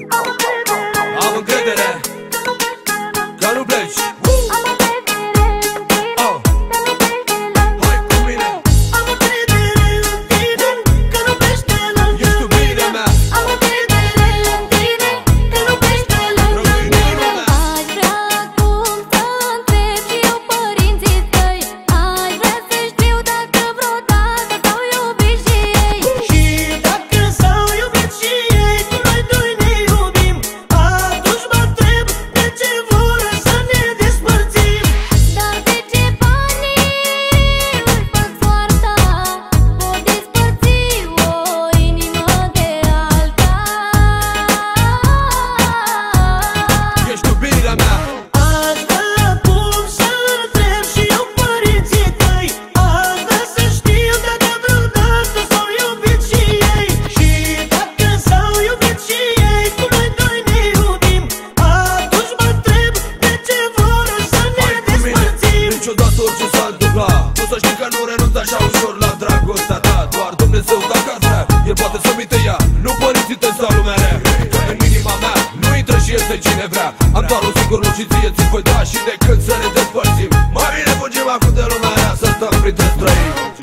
I să știi că nu renunț așa ușor la dragostea ta. Doar Dumnezeu dacă ați vrea, El poate să-mi te ia Nu părinții tăi sau lumea rea în inima mea nu intră și este cine vrea. Am doar un singur lucru și ție ți voi da Și decât să ne despărțim Mai bine fugim acum de lumea rea Să stăm printre străini.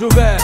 Juvé